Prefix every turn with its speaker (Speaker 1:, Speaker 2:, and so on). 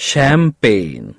Speaker 1: champagne.